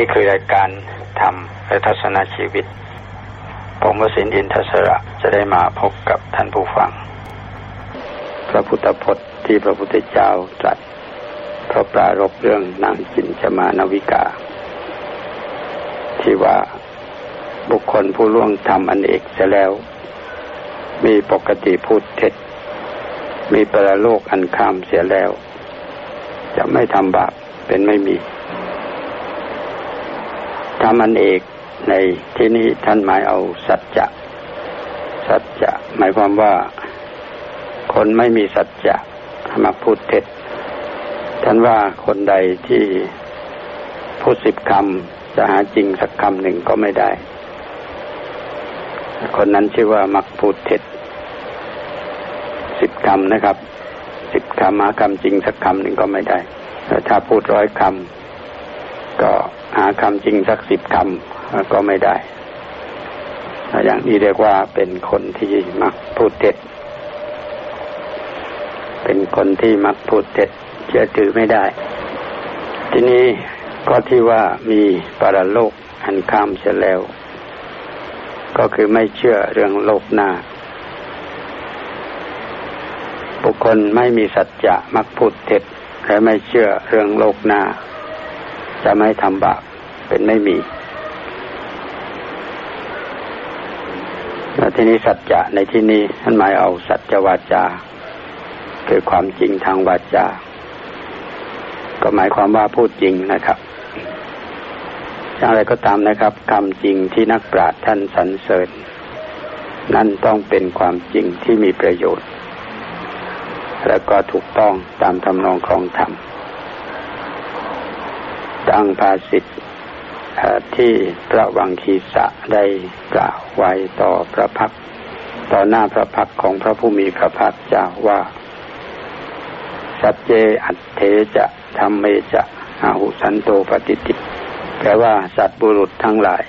นี่คือรายการธรรมและทัศนชีวิต ผมวสินอินทศระจะได้มาพบกับท่านผู้ฟัง พระพุทธพจน์ที่พระพุทธเจ้าตรัสพระปรารบเรื่องนางจินจมานวิกา ที่ว่าบุคคลผู้ล่วงทำอันเอกเสียแล้ว มีปกติพูดเท็จ มีประโลกอันคามเสียแล้ว จะไม่ทำบาปเป็นไม่มี ทำอันเอกในที่นี้ท่านหมายเอาสัจจะ สัจจะ หมายความว่าคนไม่มีสัจจะมาพูดเท็จ ท่านว่าคนใดที่พูดสิบคำจะหาจริงสักคำหนึ่งก็ไม่ได้ คนนั้นชื่อว่ามักพูดเท็จสิบคำนะครับสิบคำหาคำจริงสักคำหนึ่งก็ไม่ได้ถ้าพูดร้อยคำ คำจริงสักสิบคำก็ไม่ได้ อย่างนี้เรียกว่าเป็นคนที่มักพูดเท็จ เป็นคนที่มักพูดเท็จเชื่อถือไม่ได้ ทีนี้ก็ที่ว่ามีปรโลกอันข้ามเสียแล้ว ก็คือไม่เชื่อเรื่องโลกหน้า บุคคลไม่มีสัจจะมักพูดเท็จและไม่เชื่อเรื่องโลกหน้าจะไม่ทำบาป เป็นไม่มีและที่นี้สัจจะในที่นี้ท่านหมายเอาสัจวาจา คือความจริงทางวาจา ก็หมายความว่าพูดจริงนะครับอย่างไรก็ตามนะครับคำจริงที่นักปราชญ์ท่านสรรเสริญ นั่นต้องเป็นความจริงที่มีประโยชน์ และก็ถูกต้องตามทำนองครองธรรมดังภาสิทธ ที่พระวังคีสะได้กล่าวไว้ต่อพระพักต่อหน้าพระพักของพระผู้มีพระภาคเจ้าว่า สัจเจอัตเทจะธรรมเมจะอาหุสันโตปฏิติแปลว่าสัตบุรุษทั้งหลาย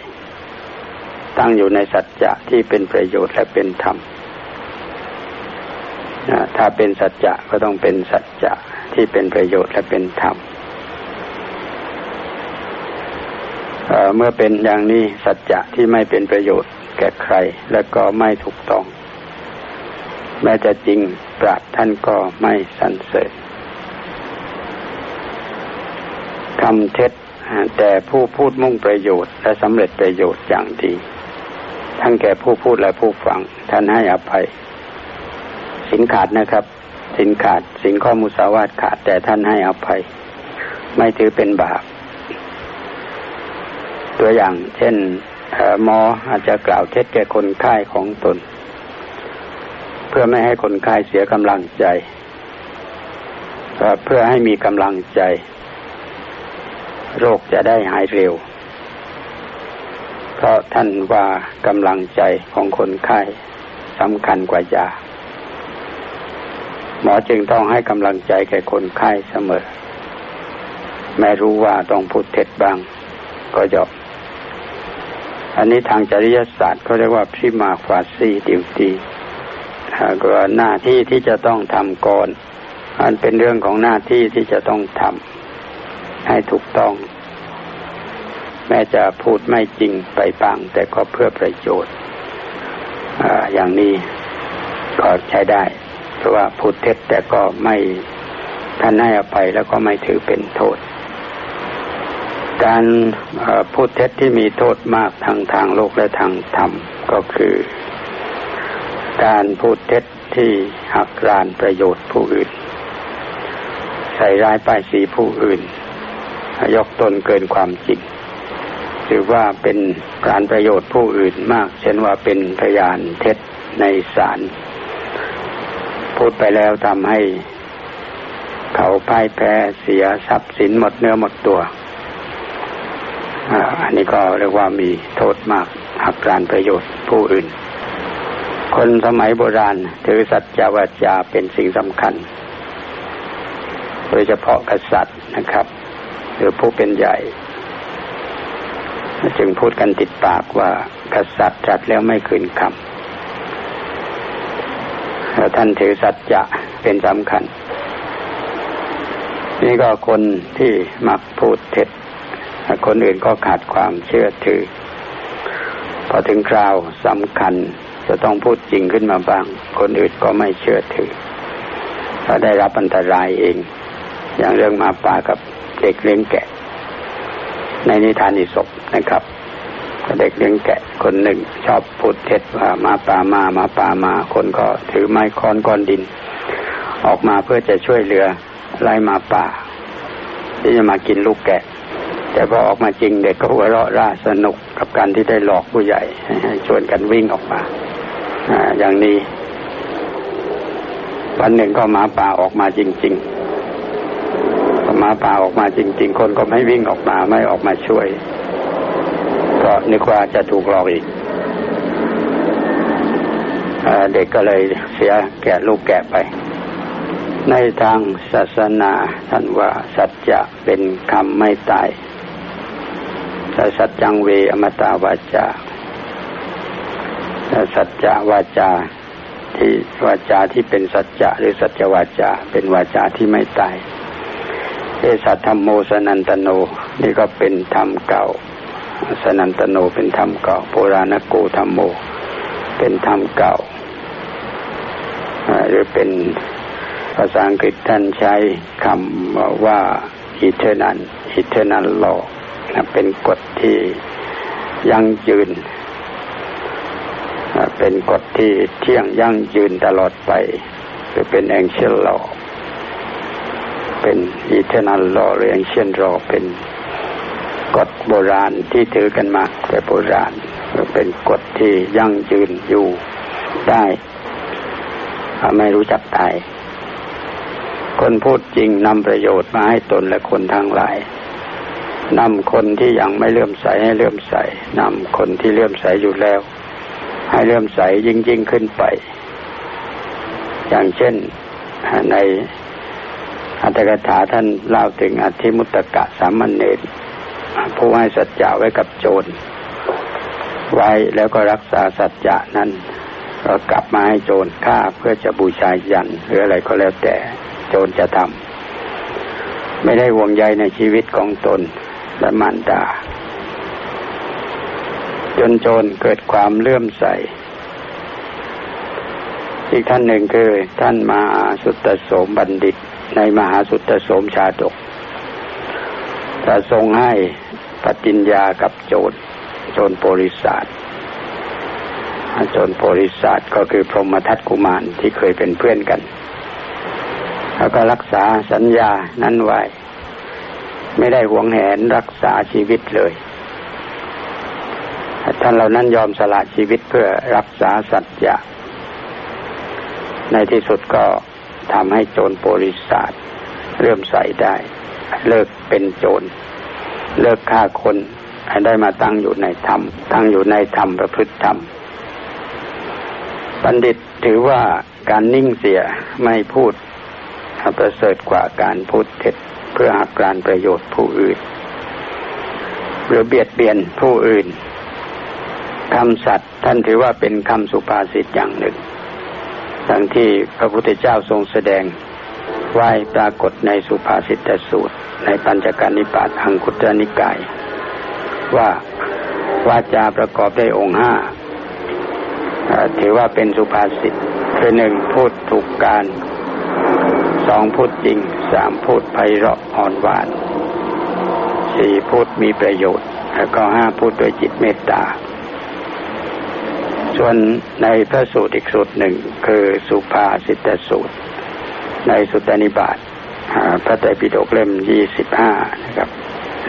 ตั้งอยู่ในสัจจะที่เป็นประโยชน์และเป็นธรรมถ้าเป็นสัจจะก็ต้องเป็นสัจจะที่เป็นประโยชน์และเป็นธรรม เมื่อเป็นอย่างนี้สัจจะที่ไม่เป็นประโยชน์แก่ใคร และก็ไม่ถูกต้อง แม้จะจริงปราดท่านก็ไม่สรรเสริญคำเท็จแต่ผู้พูดมุ่งประโยชน์ และสำเร็จประโยชน์อย่างดีทั้งแก่ผู้พูดและผู้ฟัง ท่านให้อภัย สินขาดนะครับ สินขาด สินข้อมุสาวาทขาดแต่ท่านให้อภัย ไม่ถือเป็นบาป ตัวอย่าง เช่นหมออาจจะกล่าวเท็จแก่คนไข้ของตน เพื่อไม่ให้คนไข้เสียกำลังใจ เพื่อให้มีกำลังใจ โรคจะได้หายเร็ว เพราะท่านว่ากำลังใจของคนไข้สำคัญกว่ายาหมอจึงต้องให้กำลังใจแก่คนไข้เสมอ แม้รู้ว่าต้องพูดเท็จบ้าง ก็ยอม อันนี้ทางจริยศาสตร์เขาเรียกว่าพิมาฟาซีดิวตีก็หน้าที่ที่จะต้องทำก่อนมันเป็นเรื่องของหน้าที่ที่จะต้องทำให้ถูกต้อง แม้จะพูดไม่จริงไปบ้าง แต่ก็เพื่อประโยชน์ออย่างนี้ก็ใช้ได้ เพราะว่าพูดเท็จแต่ก็ไม่ท่านให้อภัยแล้วก็ไม่ถือเป็นโทษ การพูดเท็จที่มีโทษมากทางทางโลกและทางธรรมก็คือ การพูดเท็จที่หักรานประโยชน์ผู้อื่น ใส่ร้ายป้ายสีผู้อื่น ยกตนเกินความจริงหรือว่าเป็นการประโยชน์ผู้อื่นมาก เช่นว่าเป็นพยานเท็จในศาลพูดไปแล้วทำให้เขาพ่ายแพ้เสียทรัพย์สินหมดเนื้อหมดตัว อันนี้ก็เรียกว่ามีโทษมากหักการประโยชน์ผู้อื่น คนสมัยโบราณถือสัจจวาจาเป็นสิ่งสำคัญ โดยเฉพาะกษัตริย์นะครับ หรือผู้เป็นใหญ่จึงพูดกันติดปากว่ากษัตริย์จัดแล้วไม่คืนคำแล้วท่านถือสัจจะเป็นสำคัญ นี่ก็คนที่มักพูดเท็จ คนอื่นก็ขาดความเชื่อถือ พอถึงคราวสำคัญจะต้องพูดจริงขึ้นมาบ้าง คนอื่นก็ไม่เชื่อถือก็ได้รับอันตรายเอง อย่างเรื่องมาป่ากับเด็กเลี้ยงแกะ ในนิทานอิศบนะครับเด็กเลี้ยงแกะคนหนึ่งชอบพูดเท็จว่ามาป่ามามาป่ามา คนก็ถือไม้ค้อนก้อนดิน ออกมาเพื่อจะช่วยเหลือไล่มาป่า ที่จะมากินลูกแกะ แต่พอออกมาจริงเด็กก็หัวเราะร่าสนุกกับการที่ได้หลอกผู้ใหญ่ให้ชวนกันวิ่งออกมาออย่างนี้ วันหนึ่งก็หมาป่าออกมาจริงๆหมาป่าออกมาจริง ๆ คนก็ไม่วิ่งออกมาไม่ออกมาช่วย ก็นึกว่าจะถูกหลอกอีกเด็กก็เลยเสียแก่ลูกแก่ไป ในทางศาสนาท่านว่าสัจจะเป็นคำไม่ตาย สัจจังเวอมตาวาจาสัจจะวาจาที่วาจาที่เป็นสัจจะหรือสัจวาจา เป็นวาจาที่ไม่ตายเอสัทธรรมโมสนันตโน นี่ก็เป็นธรรมเก่า สนันตโนเป็นธรรมเก่าโบราณโกธรรมโม เป็นธรรมเก่าหรือเป็นภาษาอังกฤษท่านใช้คำว่า eternal eternal law เป็นกฎที่ยั่งยืน เป็นกฎที่เที่ยงยั่งยืนตลอดไปหรือเป็น ancient law เป็น eternal law หรือ ancient law เป็นกฎโบราณที่ถือกันมาแต่โบราณเป็นกฎที่ยั่งยืนอยู่ได้ไม่รู้จักตาย คนพูดจริงนำประโยชน์มาให้ตนและคนทั้งหลาย นำคนที่ยังไม่เลื่อมใสให้เลื่อมใสนำคนที่เลื่อมใสอยู่แล้ว ให้เลื่อมใสยิ่งยิ่งขึ้นไป อย่างเช่นในอัตถกถาท่านเล่าถึงอธิมุตตะสามัญเนรผู้ให้สัจจะไว้กับโจร ไว้แล้วก็รักษาสัจจะนั้นก็กลับมาให้โจรฆ่าเพื่อจะบูชายันหรืออะไรก็แล้วแต่โจรจะทำไม่ได้ห่วงใยในชีวิตของตน และมารดา จนโจรเกิดความเลื่อมใส อีกท่านหนึ่งคือท่านมหาสุตโสมบัณฑิต ในมหาสุตตโสมชาดกจะทรงให้ปฏิญญากับโจรโจรโพริศาสโจรโพริศาสก็คือพรหมทัตกุมารที่เคยเป็นเพื่อนกันแล้วก็รักษาสัญญานั้นไว้ ไม่ได้หวงแหนรักษาชีวิตเลย ท่านเหล่านั้นยอมสละชีวิตเพื่อรักษาสัจจะในที่สุดก็ทำให้โจรโพริศาสเริ่มใส่ได้ เลิกเป็นโจร เลิกฆ่าคนให้ได้มาตั้งอยู่ในธรรม ตั้งอยู่ในธรรมประพฤติธรรม บัณฑิตถือว่าการนิ่งเสียไม่พูดประเสริฐกว่าการพูดเท็จ เพื่อหักการประโยชน์ผู้อื่น หรือเบียดเบียนผู้อื่นคำสัตย์ท่านถือว่าเป็นคำสุภาษิตอย่างหนึ่ง ทั้งที่พระพุทธเจ้าทรงแสดงไว้ปรากฏในสุภาษิตสูตร ในปัญจการนิปาตอังคุตรนิกาย ว่าวาจาประกอบด้วยองค์ห้าถือว่าเป็นสุภาษิตคือหนึ่งพูดถูกการ สองพูดจริงสามพูดไพเราะอ่อนหวานสี่พูดมีประโยชน์ แล้วก็ห้าพูดโดยจิตเมตตา ส่วนในพระสูตรอีกสูตรหนึ่งคือสุภาษิตสูตร ในสุตตนิบาตพระไตรปิฎกเล่มยี่สิบห้านะครับ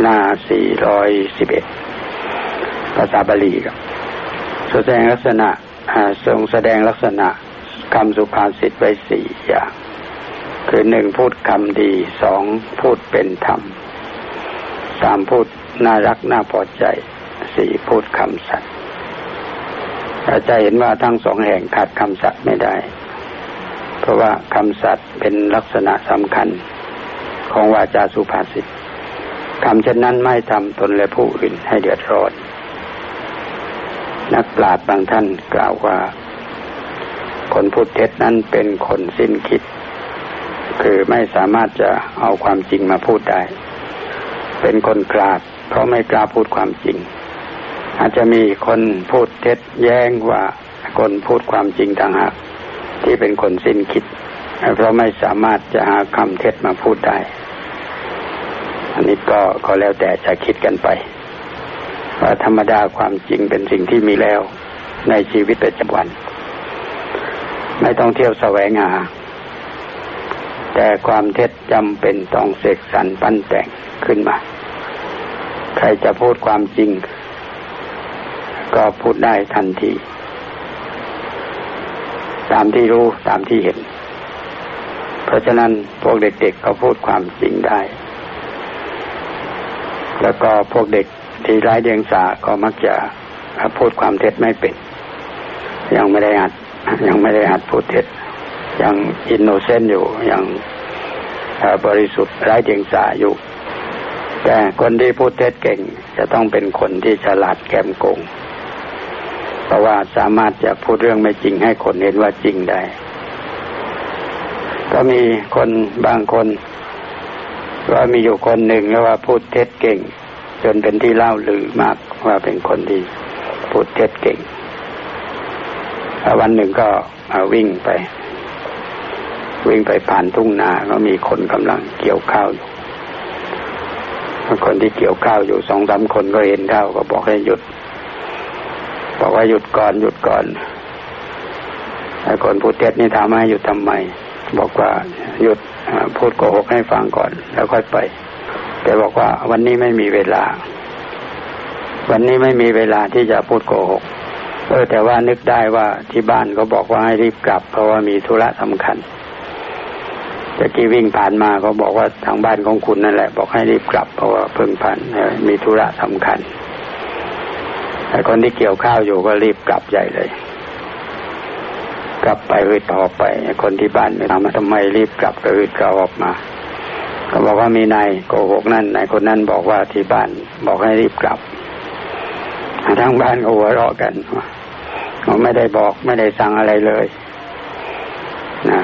หน้าสี่ร้อยสิบเอ็ดภาษาบาลีครับแสดงลักษณะทรงแสดงลักษณะคำสุภาษิตไว้สี่อย่าง คือหนึ่งพูดคำดีสองพูดเป็นธรรมสามพูดน่ารักน่าพอใจสี่พูดคำสัตย์จะเห็นว่าทั้งสองแห่งขาดคำสัตย์ไม่ได้ เพราะว่าคำสัตย์เป็นลักษณะสำคัญของวาจาสุภาษิตคำเช่นนั้นไม่ทำตนและผู้อื่นให้เดือดร้อน นักปราชญ์บางท่านกล่าวว่า คนพูดเท็จนั้นเป็นคนสิ้นคิด คือไม่สามารถจะเอาความจริงมาพูดได้ เป็นคนกราดเพราะไม่กล้าพูดความจริง อาจจะมีคนพูดเท็จแย้งว่าคนพูดความจริงต่างหากที่เป็นคนสิ้นคิด เพราะไม่สามารถจะหาคำเท็จมาพูดได้ อันนี้ก็ก็แล้วแต่จะคิดกันไปว่าธรรมดาความจริงเป็นสิ่งที่มีแล้วในชีวิตประจำวัน ไม่ต้องเที่ยวแสวงหา แต่ความเท็จจำเป็นต้องเสกสรรปั้นแต่งขึ้นมา ใครจะพูดความจริง ก็พูดได้ทันที ตามที่รู้ตามที่เห็น เพราะฉะนั้นพวกเด็กๆก็พูดความจริงได้ แล้วก็พวกเด็กที่ร้ายเดียงสาก็มักจะพูดความเท็จไม่เป็น ยังไม่ได้หัดยังไม่ได้หัดพูดเท็จ ยัง innocent อยู่ยังบริสุทธิ์ไร้เดียงสาอยู่ แต่คนที่พูดเท็จเก่ง จะต้องเป็นคนที่ฉลาดแกมโกง เพราะว่าสามารถจะพูดเรื่องไม่จริงให้คนเห็นว่าจริงได้ ก็มีคนบางคน ว่ามีอยู่คนหนึ่งแล้วว่าพูดเท็จเก่ง จนเป็นที่เล่าลือมากว่าเป็นคนที่พูดเท็จเก่งวันหนึ่งก็วิ่งไป วิ่งไปผ่านทุ่งนาก็มีคนกำลังเกี่ยวข้าวอยู่คนที่เกี่ยวข้าวอยู่สองสามคนก็เห็นข้าวก็บอกให้หยุด บอกว่าหยุดก่อนหยุดก่อนไอ้คนพูดเท็จนี่ถามให้หยุดทำไม บอกว่าหยุดพูดโกหกให้ฟังก่อน แล้วค่อยไป แต่บอกว่าวันนี้ไม่มีเวลา วันนี้ไม่มีเวลาที่จะพูดโกหกเออแต่ว่านึกได้ว่าที่บ้านก็บอกว่าให้รีบกลับ เพราะว่ามีธุระสำคัญ ตะกี้วิ่งผ่านมาก็บอกว่าทางบ้านของคุณนั่นแหละ บอกให้รีบกลับเพราะว่าเพิ่งผ่านมีธุระสำคัญไอ้คนที่เกี่ยวข้าวอยู่ก็รีบกลับใหญ่เลย กลับไปฮึดออกไป คนที่บ้านไม่ทำมาทำไมรีบกลับก็ฮึดก็ออกมาก็บอกว่ามีนายโกหกนั่นนายคนนั้นบอกว่าที่บ้านบอกให้รีบกลับทางบ้านก็หัวเราะกันว่าไม่ได้บอกไม่ได้สั่งอะไรเลยนะ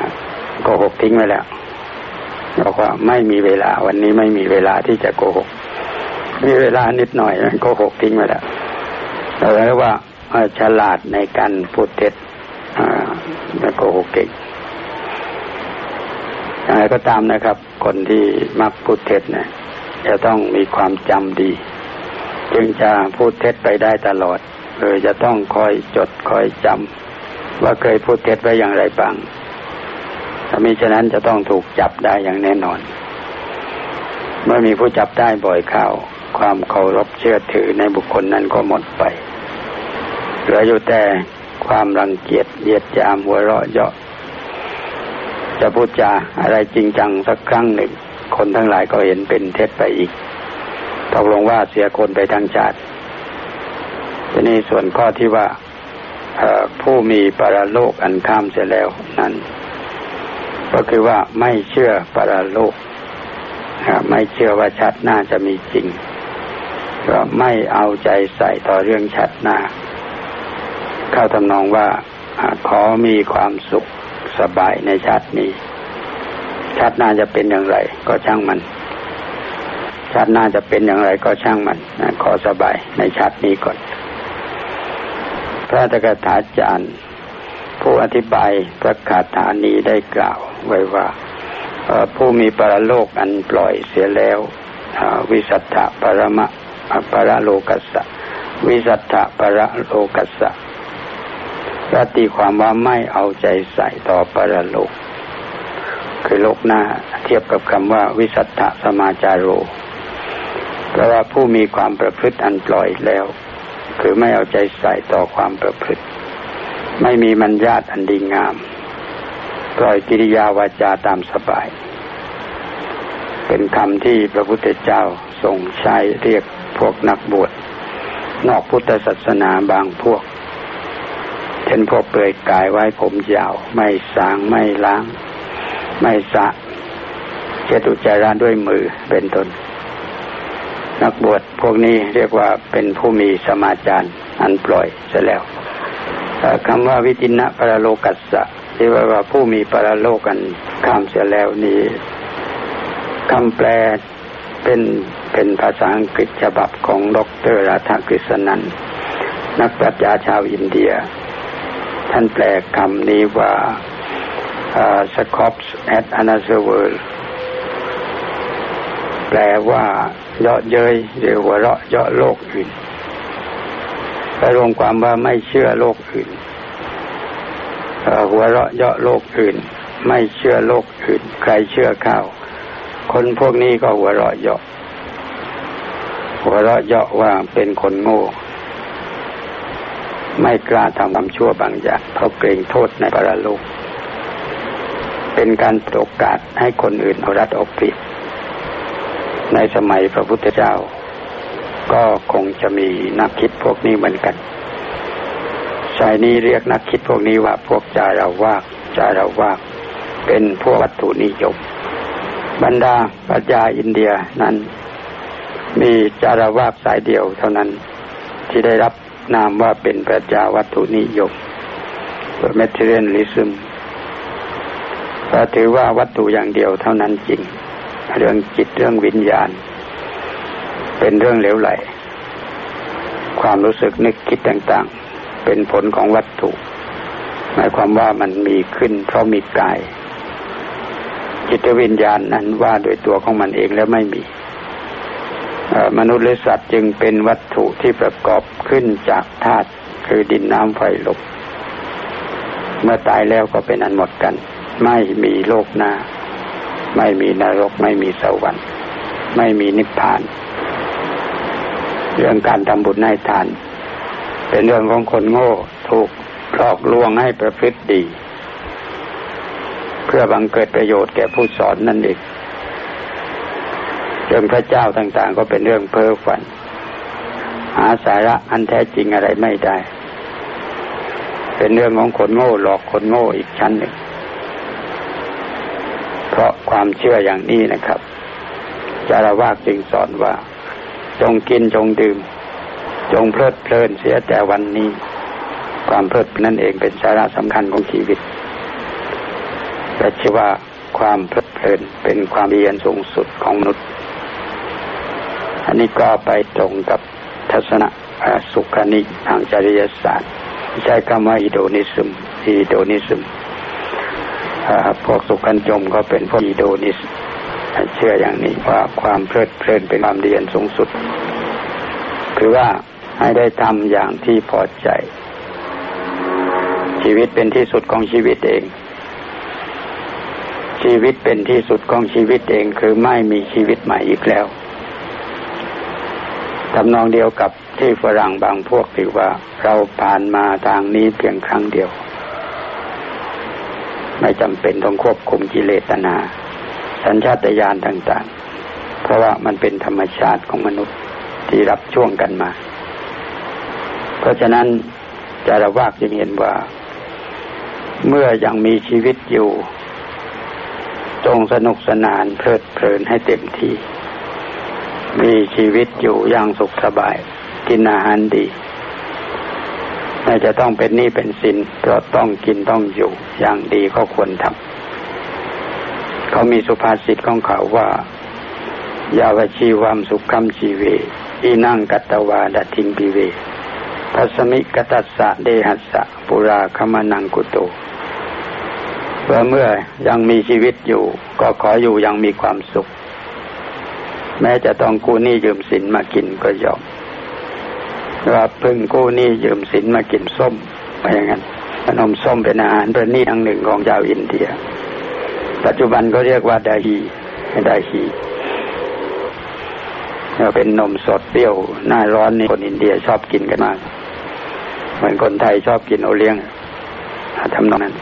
โกหกทิ้งไปแล้ว บอกว่าไม่มีเวลาวันนี้ไม่มีเวลาที่จะโกหก มีเวลานิดหน่อยโกหกทิ้งไปแล้วเราเรียกว่าฉลาดในการพูดเท็จโกหกเก่งอะไรก็ตามนะครับ คนที่มักพูดเท็จเนี่ยจะต้องมีความจำดี จึงจะพูดเท็จไปได้ตลอดเลยจะต้องคอยจดคอยจำว่าเคยพูดเท็จไว้อย่างไรบ้าง ถ้ามิฉะนั้นจะต้องถูกจับได้อย่างแน่นอน เมื่อมีผู้จับได้บ่อยเข้า ความเคารพเชื่อถือในบุคคลนั้นก็หมดไป เหลืออยู่แต่ความรังเกียจเยียดยามหัวเราะเยาะจะพูดจาอะไรจริงจังสักครั้งหนึ่ง คนทั้งหลายก็เห็นเป็นเท็จไปอีกตกลงว่าเสียคนไปทั้งชาติทีนี้ส่วนข้อที่ว่าผู้มีปรโลกอันข้ามเสียแล้วนั้น ก็คือว่าไม่เชื่อปรโลกไม่เชื่อว่าชัดหน้าจะมีจริง ก็ไม่เอาใจใส่ต่อเรื่องชัดหน้า เข้าทำนองว่าขอมีความสุขสบายในชาตินี้ ชาติหน้าจะเป็นอย่างไร ก็ช่างมัน ชาติหน้าจะเป็นอย่างไรก็ช่างมันขอสบายในชาตินี้ก่อน พระตถาจารย์ ผู้อธิบายพระคาถานี้ได้กล่าวไว้ว่าผู้มีปรโลกอันปล่อยเสียแล้ววิสัทธะปรมะปรโลกัสสะวิสัทธะปรโลกัสสะก็ตีความว่าไม่เอาใจใส่ต่อปรโลก คือโลกหน้าเทียบกับคำว่า วิสัทธสมาจารโรแปลว่าผู้มีความประพฤติอันปล่อยแล้ว คือไม่เอาใจใส่ต่อความประพฤติ ไม่มีมัญญาตอันดีงาม ปล่อยกิริยาวาจาตามสบาย เป็นคำที่พระพุทธเจ้าทรงใช้เรียกพวกนักบวชนอกพุทธศาสนาบางพวก เช่นพวกเปลือยกายไว้ผมยาว ไม่สางไม่ล้าง ไม่สะเจตุจาระด้วยมือเป็นต้นนักบวชพวกนี้เรียกว่าเป็นผู้มีสมาจารอันปล่อยเสียแล้ว คำว่าวิจินะปรโลกัสสะที่ว่าว่าผู้มีปรโลกกันข้ามเสียแล้วนี้คำแปลเป็นเป็นภาษาอังกฤษฉบับของดรราธากฤษนันนักปรัชญาชาวอินเดีย ท่านแปลคำนี้ว่า uh, Scops at another world แปลว่า เยาะเย้ยหรือหัวเราะเยาะโลกอื่น ไปรวมความว่าไม่เชื่อโลกอื่นหัวเราะเยาะโลกอื่น ไม่เชื่อโลกอื่น ใครเชื่อข้าว คนพวกนี้ก็หัวเราะเยาะหัวเราะเยาะว่าเป็นคนโง่ ไม่กล้าทำความชั่วบางอย่างเพราะเกรงโทษในปรโลก เป็นการโอกาสให้คนอื่นเอารัดเอาเปรียบในสมัยพระพุทธเจ้า ก็คงจะมีนักคิดพวกนี้เหมือนกันชายนี้เรียกนักคิดพวกนี้ว่าพวกจาราวากจาราวากเป็นพวกวัตถุนิยมบรรดาปรัชญาอินเดียนั้น มีจาราวากสายเดียวเท่านั้นที่ได้รับนามว่าเป็นปรัชญาวัตถุนิยมเมทเรียนลิซึมก็ถือว่าวัตถุอย่างเดียวเท่านั้นจริง เรื่องจิตเรื่องวิญญาณ เป็นเรื่องเหลวไหล ความรู้สึกนึกคิดต่างๆ เป็นผลของวัตถุ หมายความว่ามันมีขึ้น เพราะมีกาย จิตวิญญาณนั้นว่าโดยตัวของมันเองแล้วไม่มีมนุษย์หรือสัตว์จึงเป็นวัตถุที่ประกอบขึ้นจากธาตุคือดินน้ำไฟลมเมื่อตายแล้วก็เป็นอันหมดกัน ไม่มีโลกหน้า ไม่มีนรก ไม่มีสวรรค์ ไม่มีนิพพาน เรื่องการทำบุญให้ทาน เป็นเรื่องของคนโง่ถูกหลอกลวงให้ประพฤติดี เพื่อบังเกิดประโยชน์แก่ผู้สอนนั่นเองเรื่องพระเจ้าต่างๆ ก็เป็นเรื่องเพ้อฝัน หาสาระอันแท้จริงอะไรไม่ได้ เป็นเรื่องของคนโง่หลอกคนโง่อีกชั้นหนึ่ง เพราะความเชื่ออย่างนี้นะครับจารวากจึงสอนว่า จงกินจงดื่ม จงเพลิดเพลินเสียแต่วันนี้ ความเพลิดนั่นเองเป็นสาระสำคัญของชีวิตแต่ชื่อว่าความเพลิดเพลินเป็นความเรียนสูงสุดของมนุษย์ อันนี้ก็ไปตรงกับทัศนะสุขานิทางจริยศาสตร์ ใช้คำว่าอิโดนิซึมอิโดนิซึมพวกสุขันจมก็เป็นพวกอีโดนิส เชื่ออย่างนี้ว่าความเพลิดเพลินเป็นความเรียนสูงสุด คือว่าให้ได้ทำอย่างที่พอใจ ชีวิตเป็นที่สุดของชีวิตเอง ชีวิตเป็นที่สุดของชีวิตเอง คือไม่มีชีวิตใหม่อีกแล้วทำนองเดียวกับที่ฝรั่งบางพวกถือว่าเราผ่านมาทางนี้เพียงครั้งเดียว ไม่จำเป็นต้องควบคุมกิเลสตนา สัญชาตญาณต่าง ๆ เพราะว่ามันเป็นธรรมชาติของมนุษย์ที่รับช่วงกันมา เพราะฉะนั้นจารวากจึงเห็นว่า เมื่อยังมีชีวิตอยู่ จงสนุกสนานเพลิดเพลินให้เต็มที่ มีชีวิตอยู่อย่างสุขสบาย กินอาหารดีไม่จะต้องเป็นหนี้เป็นสินเพราะต้องกินต้องอยู่อย่างดีก็ควรทำ เขามีสุภาษิตของเขาว่ายาวชีวามสุขคำชีเวอีนั่งกัตวาดทิงปิเวพัสมิกตัสสะเดหัสสะปุราคมานังกุโตเมื่อเมื่อยังมีชีวิตอยู่ ก็ขออยู่ยังมีความสุข แม้จะต้องกู้หนี้ยืมสินมากินก็ยอมว่าพึ่งกู้หนี่ยืมสินมากินส้มไปอย่างนั้นขนมส้มเป็นอาหารประณีตอันหนึ่งของชาวอินเดีย ปัจจุบันก็เรียกว่าดาฮีดาฮีเราเป็นนมสดเปรี้ยวหน้าร้อนนี่คนอินเดียชอบกินกันมากเหมือนคนไทยชอบกินโอเลี้ยงทำนองนั้น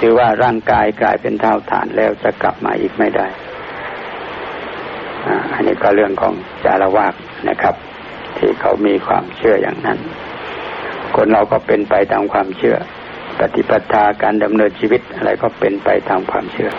คือว่าร่างกายกลายเป็นเท่าฐานแล้วจะกลับมาอีกไม่ได้อันนี้ก็เรื่องของจารวากนะครับ ที่เขามีความเชื่ออย่างนั้น คนเราก็เป็นไปตามความเชื่อ ปฏิปทาการดำเนินชีวิตอะไรก็เป็นไปตามความเชื่อ